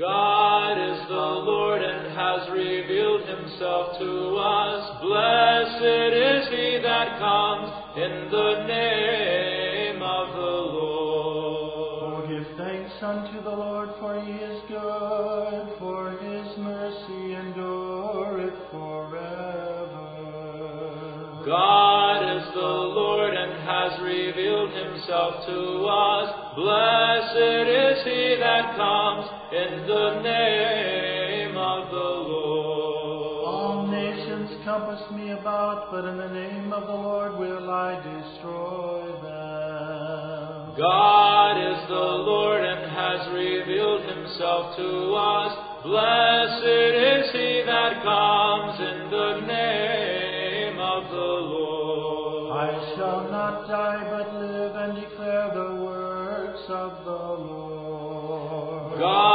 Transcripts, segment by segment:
God is the Lord and has revealed himself to us. Blessed is he that comes in the name of the Lord. Oh, give thanks unto the Lord, for he is good, for his mercy endureth forever. God is the Lord and has revealed himself to us. Blessed is he that comes in the name of the Lord. All nations compass me about, but in the name of the Lord will I destroy them. God is the Lord and has revealed himself to us. Blessed is he that comes in the name of the Lord. I shall not die, but live and declare the works of the Lord. God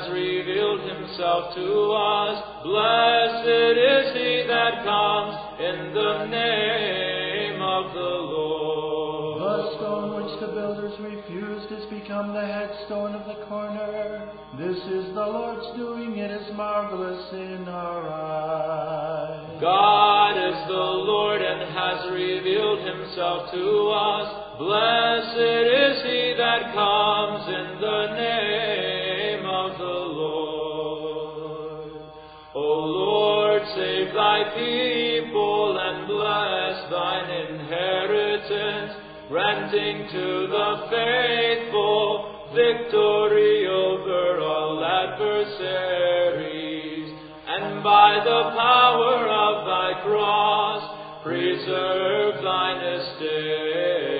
has revealed himself to us. Blessed is he that comes in the name of the Lord. The stone which the builders refused has become the headstone of the corner. This is the Lord's doing, it is marvelous in our eyes. God is the Lord and has revealed himself to us. Blessed inheritance, granting to the faithful victory over all adversaries, and by the power of thy cross preserve thine estate.